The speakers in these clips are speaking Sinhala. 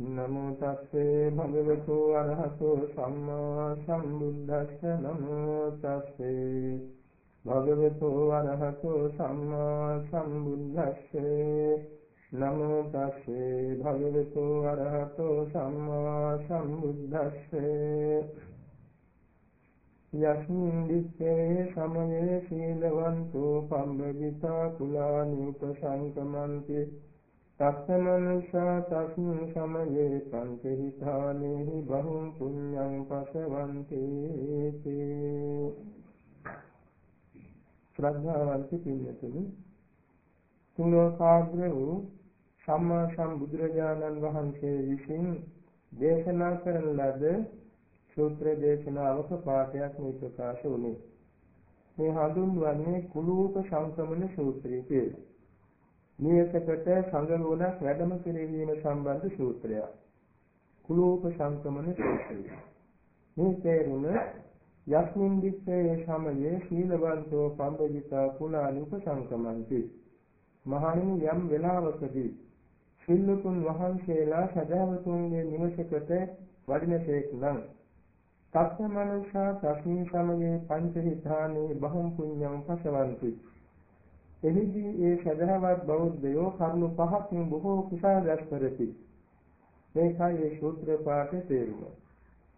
නමෝ තස්සේ භගවතු අරහතෝ සම්මා සම්බුද්දස්ස. නමෝ තස්සේ භගවතු අරහතෝ සම්මා සම්බුද්දස්සේ. නමෝ තස්සේ භගවතු අරහතෝ සම්මා සම්බුද්දස්සේ. යස්මින් දිස්සේ සමයේ සීලවන්තෝ පම්බවිතා කුලානි උපසංකමන්ති තස්සමනුෂා තස්මින් සමයේ පංචහිතානේහි බහුම් පුඤ්ඤං පසවන්ති ශ්‍රද්ධාවන්ත පින්නතුනි තුලෝකාග්‍ර වූ සම්මා සම්බුදුරජාණන් වහන්සේ විසින් දේශනා කරන ලද සූත්‍ර දේශනාවක පාඨයක් මේ ප්‍රකාශ වුණේ මේ හඳුන්වන්නේ කුලූප සංකමන සූත්‍රය කියලා නියතකට සංගරුණක් වැඩම කිරීම සම්බන්ධ සූත්‍රයක්. කුලෝප සංකමන සූත්‍රය. මේ තේරුම යස්මින් දිස්සේ සමයේ සීලවන්තෝ පම්බජිතා කුලානි උපසංකමන්ති. මහණෙනි යම් වෙලාවකදී සිල්ලුතුන් වහන්සේලා සදාවතුන්ගේ නිවසකට වඩිනසේක් නම් තත්ත්වමනුෂා තස්මින් සමයේ පංචහිතානේ බහුම් පුඤ්ඤං පසවන්ති එහිදී ඒ සදහවත් බෞද්ධයෝ කරුණු පහකින් බොහෝ කුසල රැස් කරති. මේකයි ඒ සූත්‍ර පාඨයේ තේරුම.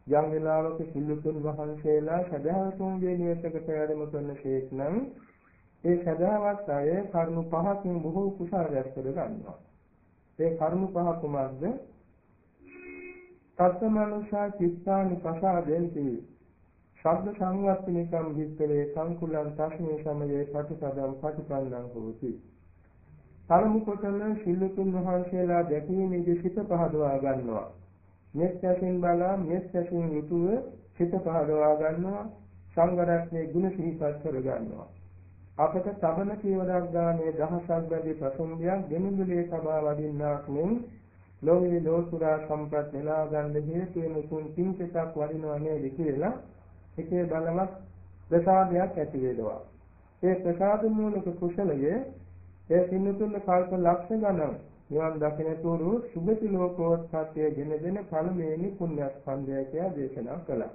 යම් වෙලාවක සිල්ලුතුන් වහන්සේලා සදහවතුන්ගේ නිවසකට වැඩම කරන ශේක් නම් ඒ සදහවත් අය කරුණු පහකින් බොහෝ කුසල රැස් කර ගන්නවා. ඒ කරුණු පහ කුමක්ද? තත්ත්වමනුෂා චිත්තානි පසාදෙන්ති ශබ්ද සංවත්තනිකම් විස්තරේ සංකුලං තස්මේ සමයේ පටිපදම් පටිපන්නං හෝති. පළමු කොටම සිල්ලුතුන් වහන්සේලා දැකීමේදී සිත පහදවා ගන්නවා. මෙත් ඇසින් බලා මෙත් ඇසින් යුතුව සිත පහදවා ගන්නවා. සංගරත්නයේ ගුණ සිහිපත් කර ගන්නවා. අපට තබන කීවරක් ගානේ දහසක් බැඳි ප්‍රසම්බියක් දෙමිදුලේ සබා වදින්නාක් මෙන් ලෝකේ ලෝසුරා සම්පත් නෙලා ගන්න හේතු වෙන තුන් පින්කසක් වදිනවා නේද කියලා එකේ බලවත් ප්‍රසාදයක් ඇති වෙනවා. ඒ ප්‍රසාද මූලික කුසලයේ ඒ සින්නතුන් කල්ප ලක්ෂ ගණන් නිවන් දකින තුරු සුගති ලෝකෝත්පත්තිය ගෙන දෙන පළමුවෙනි පුණ්‍ය ස්කන්ධය කියලා දේශනා කළා.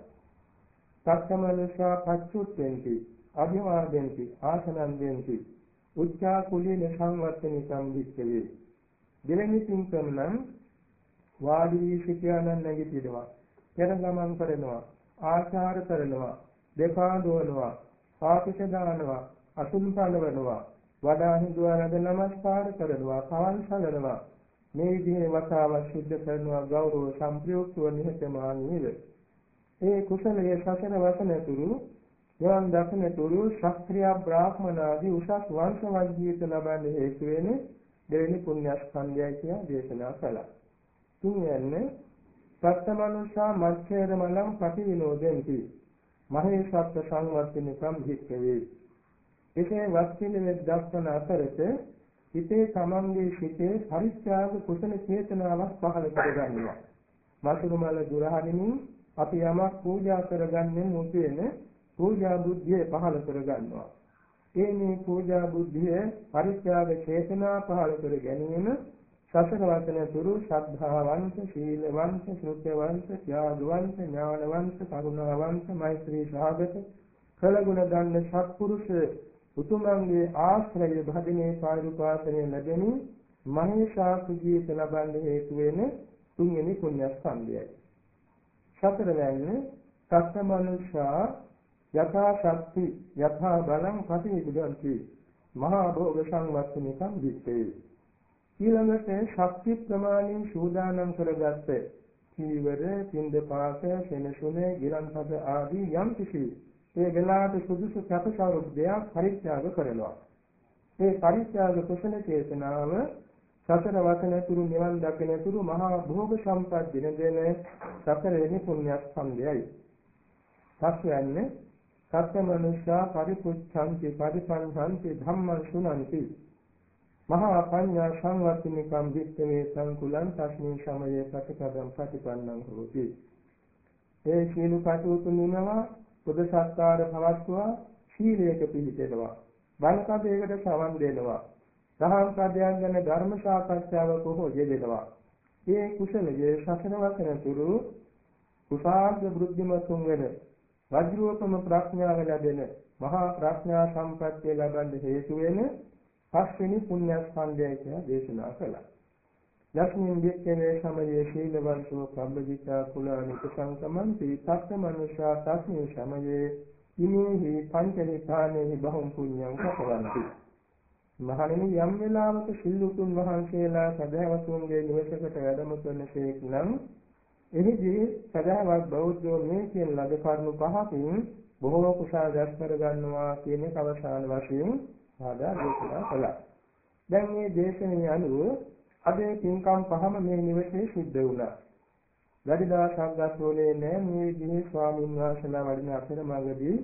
සත්‍යමනුෂා පච්චුත්වෙන්ති අභිවාදෙන්ති ආසනන්දෙන්ති උච්චා කුලීන සංවත්තනි සම්දික්කවේ දෙවෙනි පින්කම නම් වාඩි වී සිටියානන් නැගිටිනවා පෙර ගමන් කරනවා ආචාර කරනවා දෙපා දුවනවා පාපිෂ දානවා අසුන් පනවනවා වඩා හිඳුවනද නමස්කාර කරනවා පවන් සලනවා මේ විදිහේ වතාවක් සිද්ධ කරනවා ගෞරව සම්ප්‍රයුක්තව නිහතමානීව ඒ කුසලයේ සසර වසනතුරු යවන් දක්නතුරු ශාස්ත්‍රීය බ්‍රාහ්මණ ආදී උසස් වංශ වර්ගීයත ලබන්නේ හේතු වෙන දෙවෙනි පුණ්‍ය ස්කන්ධයයි කියලා දේශනා කළා. තුන්වැන්නේ සත්තමනුෂා මච්ඡේද මලං ප්‍රතිවිනෝදෙන්ති මහේසත්ත්ව සංවර්ධනිකම් භික්ඛවේ එසේ වස්තිනේ දක්වන අතරත හිතේ තමන්ගේ සිතේ පරිත්‍යාග කුසල චේතනාවක් පහළ කරගන්නවා. මතුරු මල දුරහණින් අපි යමක් පූජා කරගන්නේ මුතුෙන පූජා බුද්ධිය පහළ කරගන්නවා. ඒ මේ පූජා බුද්ධිය පරිත්‍යාග චේතනා පහළ කර ගැනීම සසර වචන තුරු ශ්‍රද්ධාවන්ත සීලවන්ත ශ්‍රද්ධාවන්ත ත්‍යාගවන්ත ඥානවන්ත කරුණාවන්ත මෛත්‍රී සාගත කළගුණ දන්න සත්පුරුෂ උතුමන්ගේ ආශ්‍රය භදිනේ පාරිපාසනය ලැබෙනි මහේශා සුජීත ලබන්න හේතු වෙන තුන්වෙනි පුණ්‍ය ස්කන්ධයයි සතරවැන්නේ සත්මනුෂා යථා ශක්ති යථා බලං පටිවිදන්ති මහා භෝග සංවත්තනිකම් දිත්තේ ඊළඟට ශක්ති ප්‍රමාණයෙන් සූදානම් කරගත්ත චීවර, පින්දපාත, සෙනසුන, ගිලන්පද ආදී යම් කිසි ඒ වෙලාවට සුදුසු කැපසරු දෙයක් පරිත්‍යාග කරනවා. මේ පරිත්‍යාග කුසල චේතනාව සතර වතන තුරු නිවන් දකින තුරු මහා භෝග සම්පත් දින දෙන සතරෙනි පුණ්‍ය ස්කන්ධයයි. සත්‍යයන්නේ සත්‍ය මනුෂ්‍ය පරිපුච්ඡන්ති පරිපන්හන්ති ධම්මං සුනන්ති මහා පඤ්ඤා සංවර්ධනිකම් විත්තේ සංකුලං තස්මින් සමයේ ප්‍රතිපදම් ප්‍රතිපන්නං හෝති. ඒ සීල කටයුතු නිමවා බුද්ධ සත්කාර පවත්වා සීලයක පිළිපෙනවා බණකදයකට සවන් දෙනවා. දහම් පදයන් ගැන ධර්ම සාකච්ඡාවක හෝ යෙදෙනවා. ඒ කුසලයේ ශාසන වසන තුරු කුසාග්‍ර වෘද්ධිමතුන් වෙන වජ්‍රෝපම ප්‍රඥාව ලැබෙන මහා ප්‍රඥා සම්පත්තිය ලබන්න හේතු වෙන පස්වෙනි පුණ්‍ය ස්කන්ධය කියලා දේශනා කළා. යස්මින් වික්කේ සමයේ සීලවන්තෝ පබ්බජිතා කුලානික සංකමන්ති තත්ත මනුෂ්‍යා තස්මේ සමයේ ඉමේහි පංචනිපානේහි බහුම් පුඤ්ඤං කපවන්ති මහණෙනි යම් වෙලාවක සිල්ලුතුන් වහන්සේලා සදහවතුන්ගේ නිවසකට වැඩම කරනසේක් නම් එහිදී සදහවත් බෞද්ධෝ මේ කියන ලද කරුණු පහකින් බොහෝ කුසල දැස් කර ගන්නවා කියන එක අවසාන වශයෙන් ආදා දේශනා කළා. දැන් මේ දේශනාව අනුව අද පින්කම් පහම මේ නිවසේ සිද්ධ වුණා. වැඩි දවසක් ගතෝලේ නෑ මේ විදිහේ ස්වාමීන් වහන්සේලා වඩින අතරමඟදී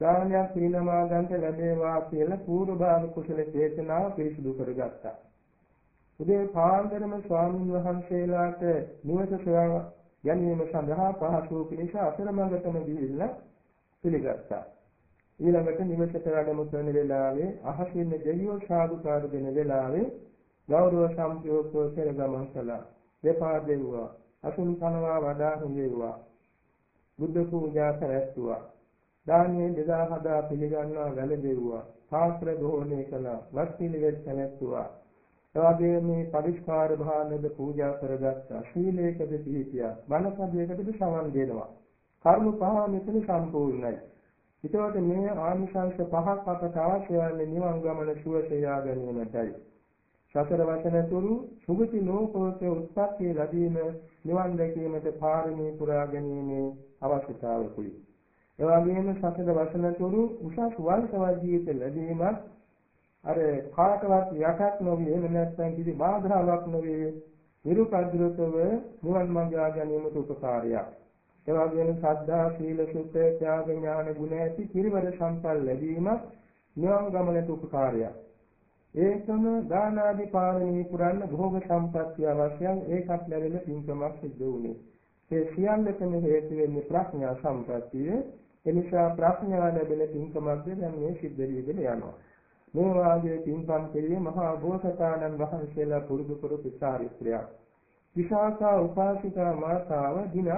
දානයක් සීලමා ගන්නට ලැබේවා කියලා පූර්ව භාග කුසල චේතනාව පිරිසිදු කරගත්තා. උදේ පාන්දරම ස්වාමීන් වහන්සේලාට නිවස සොයා ගැනීම සඳහා පහසු පිණිස අතරමඟටම ගිහිල්ලා පිළිගත්තා. ඊළඟට නිවසට වැඩම කරන වෙලාවේ අහසින් දෙවියෝ සාදුකාර දෙන වෙලාවේ ගෞරව සම්ප්‍රයුක්තව පෙර ගමන් කළා. දෙපා දෙව්වා. අසුන් කනවා වඩා හොඳේවා. බුද්ධ පූජා කරැස්තුවා. දානයේ බෙදා හදා පිළිගන්නා වැළඳෙව්වා ශාස්ත්‍ර දෝණය කළා වත් පිළිවෙත් පැවැත්තුවා එවාගේ මේ පරිස්කාර භානද පූජා කරගත්තා ශීලයකද පිහිටියා මනසදයකද සමන් දෙනවා කර්ම පහ මෙතන සම්පූර්ණයි ඒතකොට මේ ආනිසංශ පහක් අපට අවශ්‍ය වන්නේ නිවන් ගමන සුවසයා ගැනීමටයි සතර වචන තුරු සුගති ලෝකෝත උත්පත්ති ලැබීම නිවන් දැකීමට පාරමී පුරා ගැනීමේ අවශ්‍යතාවකුයි එවැගේම සතර වසන තුරු උසස් වංශවත් ජීවිත ලැබීමත් අර කාටවත් යටක් නොවේ එහෙම නැත්නම් කිසි බාධාවක් නොවේ නිරුපද්‍රතව නිවන් මඟ යා ගැනීමට උපකාරයක්. ඒ වගේම ශ්‍රද්ධා, සීල, සුත්ත, ත්‍යාග, ඥාන ගුණ ඇති පිරිවර සම්පල් ලැබීමත් නිවන් ගමනට උපකාරයක්. ඒකම දාන ආදී පාරමී පුරන්න භෝග සම්පත්තිය අවශ්‍යයි ඒකත් ලැබෙන පින්කමක් සිද්ධ වුණේ. ඒ සියල්ලටම හේතු වෙන්නේ ප්‍රඥා සම්පත්තිය එනිසා ප්‍රඥා ලැබෙන පින්කමක්ද දැන් මේ සිද්ධ වීගෙන යනවා. මේ වාගේ පින්කම් කෙරෙහි මහා බෝසතාණන් වහන්සේලා පුරුදු කරපු චාරිත්‍රයක්. විශාඛා උපාසිකා මාතාව දින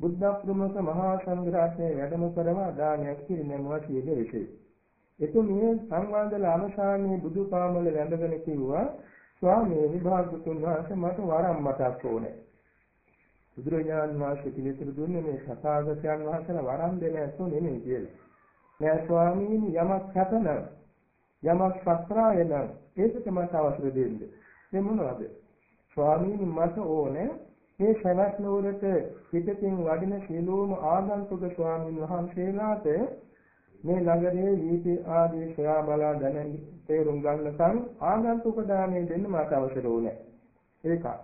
බුද්ධ ප්‍රමුඛ මහා සංඝරත්නයේ වැඩම කරවා දානයක් පිරිනැමුවා කියන විශේෂය. එතුමිය සංවාදල අවසානයේ බුදු පාමුල වැඳගෙන කිව්වා ස්වාමීනි භාග්‍යතුන් වහන්සේ මට වරම් මතක් ඕනේ. බුදුරජාන් වහන්සේ පිළිතුරු දුන්නේ මේ සතාගතයන් වහන්සේලා වරම් දෙන ඇත්තෝ නෙමෙයි කියලා. නෑ ස්වාමීනි යමක් කතන යමක් සත්‍රාය නම් ඒකට මට අවසර දෙන්න. මේ මොනවද? ස්වාමීනි මට ඕනේ මේ සවැත් නුවරට පිටතින් වඩින සියලුම ආගන්තුක ස්වාමීන් වහන්සේලාට මේ නගරයේ වීති ආදී සොයා බලා දැන තේරුම් ගන්නකම් ආගන්තුක දාණය දෙන්න මට අවසර ඕනේ. ඒකයි.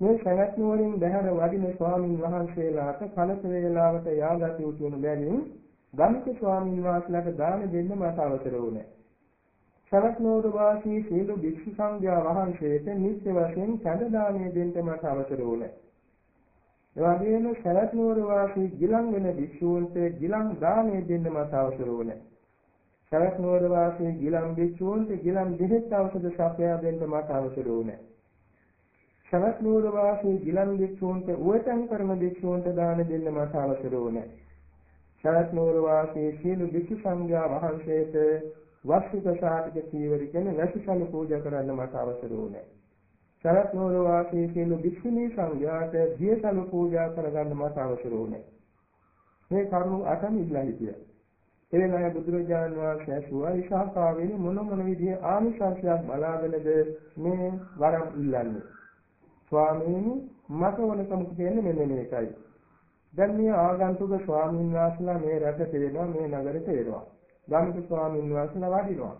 මේ සවැත් නුවරින් බැහැර වඩින ස්වාමින් වහන්සේලාට කලස වේලාවට යාගත යුතු වන බැවින් ගමික ස්වාමින් වහන්සේලාට දාන දෙන්න මට අවසර වුණේ. සවැත් නුවර වාසී සීල භික්ෂු සංඝයා වහන්සේට නිත්‍ය වශයෙන් සඳ දානය දෙන්න මට අවසර වුණේ. එවැගේම සවැත් නුවර වාසී ගිලන් වෙන භික්ෂූන්ට ගිලන් දානය දෙන්න මට අවසර වුණේ. සවැත් නුවර වාසී ගිලන් භික්ෂූන්ට ගිලන් දෙහෙත් ඖෂධ සපයා දෙන්න මට අවසර වුණේ. සවැත් නුවර වාසී ගිලන් භික්ෂූන්ට උවටන් කරන භික්ෂූන්ට දාන දෙන්න මට අවසර වුණේ. සවැත් නුවර වාසී සීල භික්ෂු සංඝයා වහන්සේට වස්තුක සාතික සීවරි කියන වැසිසල පූජා කරන්න මට අවසර වුණේ. සවැත් නුවර වාසී සීල භික්ෂුණී සංඝයාට දියසල පූජා කරගන්න මට අවසර වුණේ. මේ කරුණු අටම ඉල්ලා හිටියා. එවෙලාවේ බුදුරජාණන් වහන්සේ ඇසුවා ඉශාකාවෙන මොන මොන විදිහේ ආනිසංසයක් බලාගෙනද මේ වරම් ඉල්ලන්නේ ස්වාමීනි මට ඕනකම කියන්නේ මෙන්න මේකයි. දැන් මේ ආගන්තුක ස්වාමීන් වහන්සේලා මේ රට තේරෙනවා මේ නගරේ තේරෙනවා. ගාමික ස්වාමීන් වහන්සේලා වඩිනවා.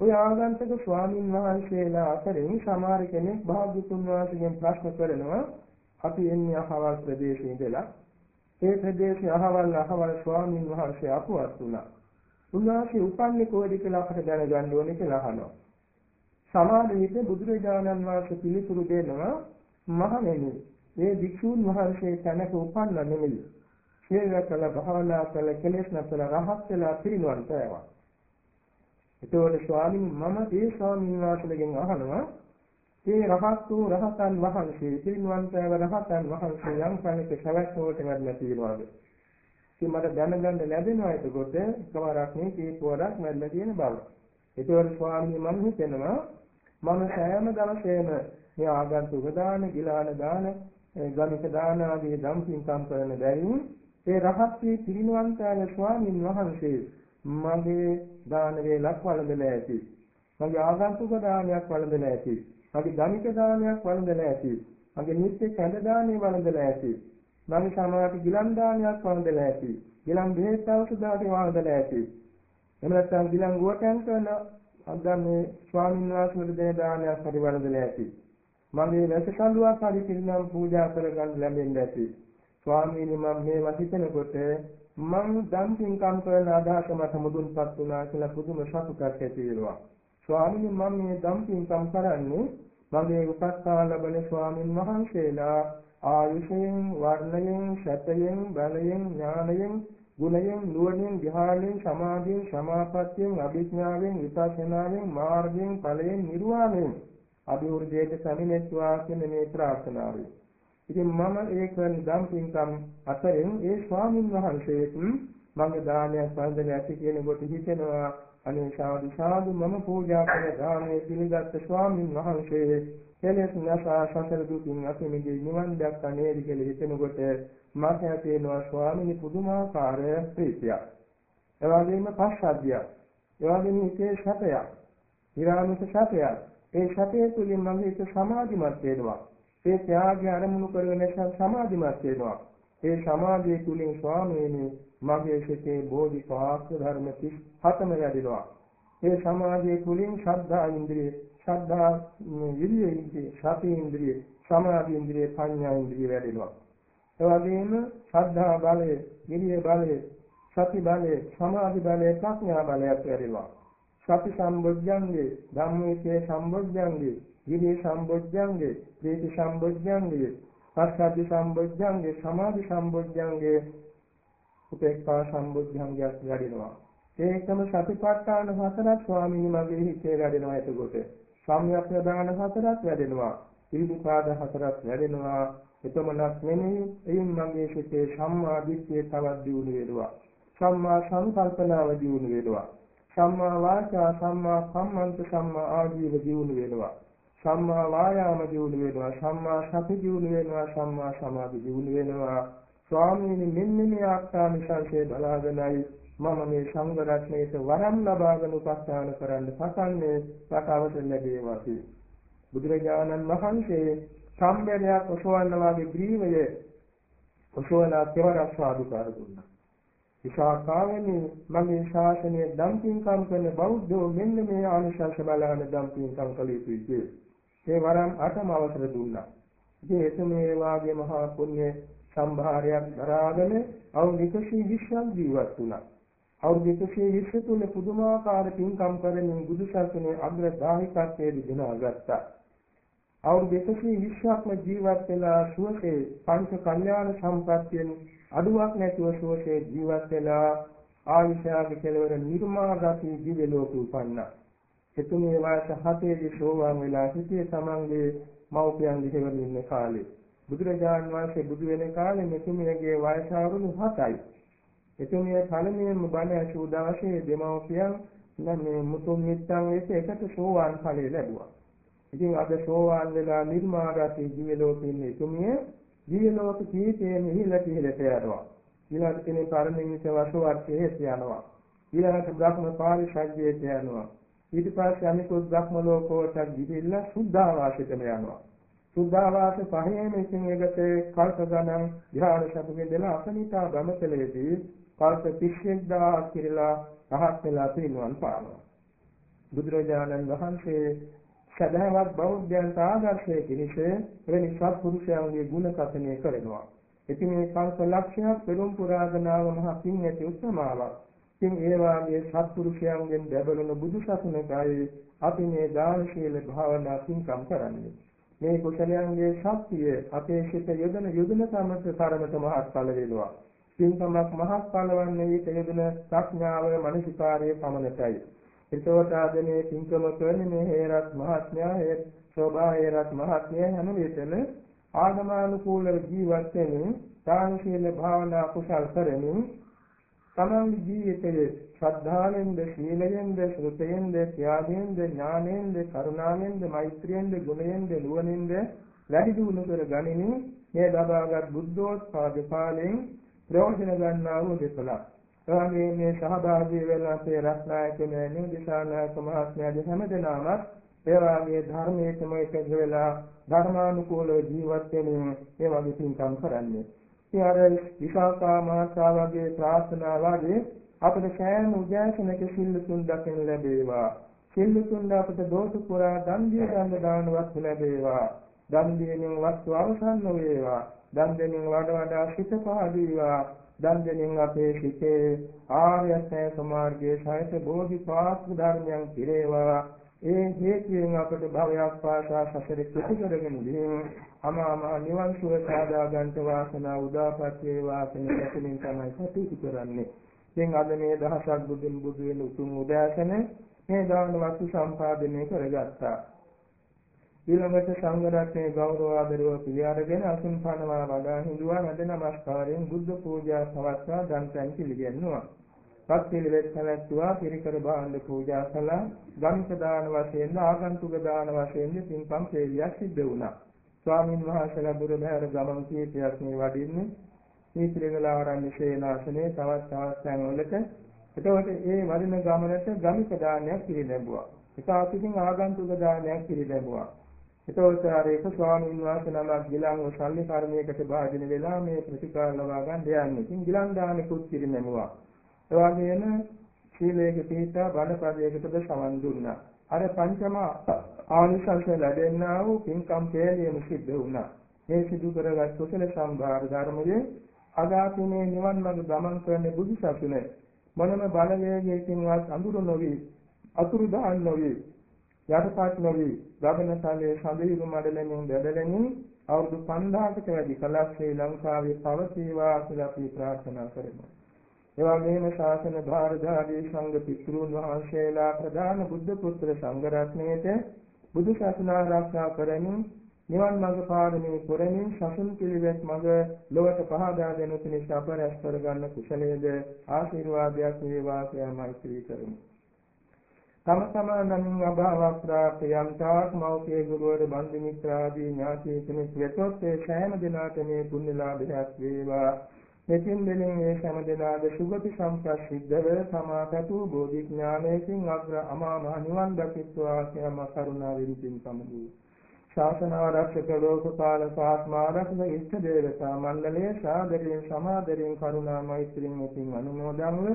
ඔය ආගන්තුක ස්වාමීන් වහන්සේලා අතරින් සමහර කෙනෙක් භාග්‍යතුන් වහන්සේගෙන් ප්‍රශ්න කරනවා අපි එන්නේ අහවල් ප්‍රදේශයේ ඉඳලා ඒ ප්‍රදේශයේ අහවල් අහවල් ස්වාමීන් වහන්සේ අපවත් වුණා. උන්වහන්සේ උපන්නේ කොහෙද කියලා අපට දැනගන්න ඕනේ කියලා අහනවා. සමහර විට බුදුරජාණන් වහන්සේ පිළිතුරු දෙනවා මහණෙනි මේ භික්ෂුන් වහන්සේ තැනක උපන්න නෙමෙයි. සීල කළ භාවනා කළ කෙලෙස් නැතල රහත් වෙලා පිරිනුවන් පෑවා. ඒතකොට ස්වාමීන් මම ඒ ස්වාමීන් වහන්සේගෙන් අහනවා ඒ රහත් වූ රහතන් වහන්සේ පිරිනුවන්තව රහතන් වහන්සේ යම් කෙනෙක් සවැත්නුවට වැඩලා තියෙනවාද ඉතින් මට දැනගන්න ලැබෙනවා එතකොට එකවරක් නේ කීපවරක් වැඩලා තියෙන බව ඒතකොට ස්වාමීන් මම හිතනවා මම සෑම දවසේම මේ ආගන්තුක දාන, ගිලාන දාන, ගමික දාන ආදී දම් පින්කම් කරන බැවින් ඒ රහත් වී පිරිනුවන්තයන් ස්වාමීන් වහන්සේ මගේ දාන වේලක් වළඳලා ඇති. මගේ ආගන්තුක දානයක් වළඳලා ඇති. මගේ ගමික දානයක් වළඳලා ඇති. මගේ නිත්‍ය කැඳ දානය වළඳලා ඇති. මගේ සමාජ ගිලන් දානයක් වළඳලා ඇති. ගිලන් බෙහෙත් ඖෂධ ආදී වළඳලා ඇති. එහෙම නැත්නම් ගිලන් ගුවටැන් කරන අද මේ ස්වාමීන් වහන්සේට දෙන දානයක් පරිවර්තනය ඇති. මගේ වැසකල්ුවක් හරි පිළිනම් පූජා කරගන්න ලැබෙන්න ඇති. ස්වාමීනි මම මේවා හිතනකොට මම දන් පින්කම් කරන අදහස මට මුදුන්පත් වුණා කියලා පුදුම සතුටක් ඇති වෙනවා. ස්වාමීනි මම මේ දන් පින්කම් කරන්නේ මගේ උපස්ථාන ලැබෙන ස්වාමින් වහන්සේලා ආයුෂයෙන් වර්ණයෙන් සැපයෙන් බලයෙන් ඥානයෙන් ගුණයෙන් නුවණින් ධ්‍යානයෙන් සමාධියෙන් සමාපත්තියෙන් අභිඥාවෙන් විපස්සනාවෙන් මාර්ගයෙන් ඵලයෙන් නිර්වාණයෙන් අභිවෘද්ධියට සමිනෙත්වා කියන මේ ප්‍රාර්ථනාවයි ඉතින් මම ඒ කරන දම් පින්කම් අතරින් ඒ ස්වාමින් වහන්සේත් මගේ දානයක් වන්දන ඇති කියනකොට හිතෙනවා අනේ සාදු සාදු මම පූජා කළ දානයේ පිළිගත් ස්වාමින් වහන්සේ කෙලෙස් නැසා සසර දුකින් අත මිදී නිවන් දැක්කා නේද කියලා හිතනකොට මට ඇතිවෙනවා ස්වාමිනි පුදුමාකාර ප්‍රීතියක්. ඒ වගේම පස්සද්ධියක්. ඒ වගේම හිතේ සැපයක්. ඊරාමික සැපයක්. ඒ සැපය තුළින් මගේ හිත සමාධිමත් වෙනවා. ඒ ත්‍යාගය අරමුණු කරගෙන සමාධිමත් වෙනවා. ඒ සමාධිය තුලින් ස්වාමීනි මගේ සිතේ බෝධිපාක්ෂ ධර්ම 37ම වැඩිනවා. ඒ සමාධිය තුලින් ශ්‍රද්ධා ඉන්ද්‍රිය, ශ්‍රද්ධා විරිය ඉන්ද්‍රිය, සති ඉන්ද්‍රිය, සමාධි ඉන්ද්‍රිය, ප්‍රඥා ඉන්ද්‍රිය වැඩිනවා. ඒ වගේම ශ්‍රද්ධා බලය, විරිය බලය, සති බලය, සමාධි බලය, ප්‍රඥා බලයත් වැඩිනවා. සති සම්බොජ්ජංගේ, ධම්මයේ සම්බොජ්ජංගේ විනය සම්බොජ්ජංගේ, ප්‍රීති සම්බොජ්ජංගේ, පස්සද්ධි සම්බොජ්ජංගේ, සමාධි සම්බොජ්ජංගේ, උපේක්ඛා සම්බොජ්ජංගයක් වැඩෙනවා. ඒකම සතිපට්ඨාන හතරක් ස්වාමීනි මගේ හිතේ වැඩෙනවා එතකොට. සම්‍යක් ප්‍රදාන හතරක් වැඩෙනවා. ඉරිපාද හතරක් වැඩෙනවා. එතමනක් නෙමෙයි එයින් මගේ සිතේ සම්මා දිට්ඨිය තවත් දියුණු වෙනවා. සම්මා සංකල්පනාව දියුණු වෙනවා. සම්මා වාචා සම්මා කම්මන්ත සම්මා ආජීව දියුණු වෙනවා. සම්මා වායාම දියුණු වෙනවා සම්මා සති දියුණු වෙනවා සම්මා සමාධි දියුණු වෙනවා. ස්වාමීනි මෙන්න මේ ආකාමිසංසේ බලාගෙනයි මම මේ සංඝ රත්නයේට වරම් ලබාගෙන උපස්ථාන කරන්න පටන්නේ රටවත ලැබේවා බුදුරජාණන් වහන්සේ සම්බරයක් ඔසවන්න වාගේ ග්‍රීවය ඔසවලා තෙවරක් සාදුකාර දුන්නා. විශාකාවෙනි මගේ ශාසනය දම්පින්කම් කරන බෞද්ධෝ මෙන්න මේ ආනිශංස බලන දම්පින්කම් කළ යුතුයි කියේ ඒ වරම් අටම අවසර දුන්නා. ඉතින් එතුමේ වාගේ මහා පුණ්‍ය සම්භාරයක් දරාගෙන අවුරුදු 120ක් ජීවත් වුණා. අවුරුදු 120 තුල පුදුමාකාර පින්කම් කරමින් බුදු සසුනේ අග්‍ර දායකත්වයේ දිනාගත්තා. අවුරුදු 120ක්ම ජීවත් වෙලා සුවසේ පංච කල්යාණ සම්ප්‍රත්‍යයෙන් අඩුවක් නැතුව සුවසේ ජීවත් වෙලා ආයුෂාගේ කෙලවර නිර්මාණගත දිව්‍ය ලෝක උපන්නා. එතුමිය වයස 7 දී සෝවාන් වෙලා සිටියේ තමන්ගේ මව්පියන් දිහෙවල ඉන්න කාලේ. බුදුරජාණන් වහන්සේ බුදු වෙන කාලේ මෙතුමියගේ වයස අවුරුදු 7යි. එතුමිය පළමුවෙන්ම බණ ඇසූ දවසේ දෙමව්පියන් මේ මුතුන් මිත්තන් වෙත එකට සෝවාන් ඵලය ලැබුවා. ඉතින් අද සෝවාන් වෙලා නිර්මාණාති දිව්‍ය ලෝකෙ ඉන්න එතුමිය දිව්‍ය ලෝක කීපයෙන් ඉහළට ඉහළට යනවා. ඊළඟට කෙනෙක් පරමින්ස වසුවර්ගයේ යනවා. ඊළඟට බ්‍රහ්ම පාරිශජ්‍යයට යනවා. ඊට පස්සේ අනිකුත් බ්‍රහ්ම ලෝකවලට ගිහිල්ලා සුද්ධාවාසයටම යනවා. සුද්ධාවාස පහේම ඉතින් එකට කල්ප ගණන් ධ්‍යාන සතුටෙන් දෙන අසනිතා ගමතලයේදී කල්ප 30000 කිරලා රහත් වෙලා පිරිනුවන් පානවා. බුදුරජාණන් වහන්සේ සදාවත් බෞද්ධයන්ට ආදර්ශයේ පිණිස එවැනි සත්පුරුෂයන්ගේ ගුණ කථනය කරනවා. ඉතින් මේ කල්ප ලක්ෂයක් පෙරම් පුරාගනාව මහ පින් ඇති උත්සමාවක්. ඉතින් ඒ වාගේ සත්පුරුෂයන්ගෙන් ලැබෙන බුදු සසුනකයි අපි මේ දාන ශීල භාවනා පින්කම් කරන්නේ. මේ කුසලයන්ගේ ශක්තිය අපේ සිත යොදන යොදන සමත තරමට මහත්ඵල වෙනවා. පින්කමක් මහත්ඵල වන්නේ ඊට යොදන ප්‍රඥාව මනසිකාරයේ පමණටයි. හිතවතාදනේ පින්කම කරන මේ හේරත් මහත්මයා හේ ශෝභා හේරත් මහත්මයා හැම විටම ආගමානුකූලව ජීවත් වෙමින් දාන සීල භාවනා කුසල් කරමින් තමන්ගේ ජීවිතයේ ශ්‍රද්ධාවෙන්ද සීලයෙන්ද ශ්‍රුතයෙන්ද ත්‍යාගයෙන්ද ඥානයෙන්ද කරුණාවෙන්ද මෛත්‍රියෙන්ද ගුණයෙන්ද නුවණින්ද වැඩි දියුණු කර ගනිමින් මේ ලබාගත් බුද්ධෝත්පාද කාලයෙන් ප්‍රයෝජන ගන්නා වූ දෙපළක්. එවැගේ මේ සහභාගී වෙන අපේ රත්නායක මෑණියෝ දිසානායක මහත්මයාගේ හැමදෙනාම ඒ වාගේ ධර්මයේම එකඟ වෙලා ධර්මානුකූලව ජීවත් වෙමින් මේ වගේ පින්කම් කරන්නේ. ඉතින් අර විසාකා මාතා වගේ ප්‍රාර්ථනා වගේ අපිට සෑම උදෑසනක සිල් තුන් දකින්න ලැබේවා. සිල් තුන් අපිට දෝෂ පුරා දන් දිය ගන්න දානවත් ලැබේවා. දන් දීමෙන් වස්තු අවසන් නොවේවා. දන් දෙමින් වඩ වඩා සිත පහදීවා දන් දෙමින් අපේ සිතේ ආර්ය අෂ්ටාංග මාර්ගයේ සහිත බෝධිපාක්ෂ ධර්මයන් පිරේවා ඒ හේතුවෙන් අපට භවයක් පාසා සසර කුටි කරගෙන ගිහින් අමාමහ නිවන් සුව සාදා ගන්නට වාසනාව උදාපත් වේවා කියන කැපෙනින් තමයි කටයුතු කරන්නේ. ඉතින් අද මේ දහසක් බුදුන් බුදු වෙන උතුම් උදෑසන මේ දාන වස්තු සම්පාදනය කරගත්තා. ඊළඟට සංඝ රත්නයේ ගෞරව ආදරව පිළිඅරගෙන අසුන් පනවා වඩා හිඳුවා නැද නමස්කාරයෙන් බුද්ධ පූජා පවත්වා දන්තන් පිළිගන්නවා. පත් පිළිවෙත් සැලැස්සුවා පිරිකර භාණ්ඩ පූජා කළා. ගමික දාන වශයෙන් ආගන්තුක දාන වශයෙන් පින්පම් සේවයක් සිද්ධ වුණා. ස්වාමින් වහන්සේලා දුර බැහැර ගමන් කීපයක් මේ වඩින්නේ. මේ ත්‍රිගලාරණ්‍ය සේනාසනේ තවත් තවත් තැන්වලට එතකොට ඒ වදින ගමනට ගමික දානයක් පිළිලැබුවා. එක අතකින් ආගන්තුක දානයක් පිළිලැබුවා. එතකොට අර එක ස්වාමීන් වහන්සේ නමක් ගිලන්ව සල්ලි කර්මයකට භාජන වෙලා මේ ප්‍රතිකාර ලබා ගන්න යන්නේ. ඉතින් ගිලන් දානෙකුත් පිරිනැමුවා. ඒ වගේම ශීලයක පිහිටා බණපදයකටද සමන් දුන්නා. අර පංචම ආනිසංස ලැබෙන්නා වූ පින්කම් පෙළියම සිද්ධ වුණා. මේ සිදු කරගත් කුසල සම්භාර ධර්මයේ අගාතුනේ නිවන් මඟ ගමන් කරන බුදුසසුන මොනම බලවේගයකින්වත් අඳුර නොවි අතුරුදහන් නොවි යටපත් නොවි ගගනතලයේ සඳහිරු මඩලමින් බැදලමින් අවුරුදු 5000කට වැඩි කලක් ශ්‍රී ලංකාවේ පවතිවා කියලා අපි ප්‍රාර්ථනා කරමු. ඒ වගේම ශාසන භාරධාරී සංඝ පිටුරුන් වහන්සේලා ප්‍රධාන බුද්ධ පුත්‍ර සංඝ රත්නයේට බුදු ශාසන ආරක්ෂා කරමින් නිවන් මඟ පාරමී පුරමින් ශාසන පිළිවෙත් මඟ ලොවට පහදා දෙනු පිණිස අප රැස් කරගන්න කුසලයේද ආශිර්වාදයක් වේවා කියලා මෛත්‍රී කරමු. තම තමා නමින් අභාවක් ප්‍රාප්ත යම්තාක් මෞඛ්‍ය ගුරුවර බන්දි මිත්‍ර ආදී ඥාති කෙනෙක් වෙතොත් ඒ සෑම දිනකට මේ පුණ්‍ය ලාභයක් වේවා මෙතින් දෙලින් මේ සෑම දිනාද සුගති සම්ප්‍රස් සිද්ධව සමාපතු බෝධි ඥානයෙන් අග්‍ර අමා මහ නිවන් දකිත්වා කියම කරුණාවෙන් පින් සමදී ශාසන ආරක්ෂක ලෝකපාල පාත්මාරක්ෂක ඉෂ්ඨ දේවතා මණ්ඩලයේ සාදරයෙන් සමාදරයෙන් කරුණා මෛත්‍රියෙන් මෙතින් අනුමෝදන්ව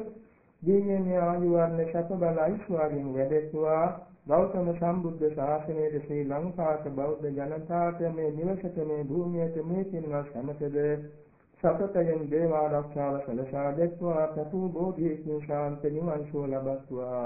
දීර්ඝමය ආයු වර්ණ සැප බල ඓශ්වර්යයෙන් වැඩෙත්වා ගෞතම සම්බුද්ධ ශාසනයේ ශ්‍රී ලංකාවට බෞද්ධ ජනතාවට මේ නිවසට මේ භූමියට මේ පින්වත් සමතද සතතයෙන් දේව ආරක්ෂාව සලසා දෙත්වා සතු බෝධියකින් ශාන්ත නිවන් සුව ලබත්වා.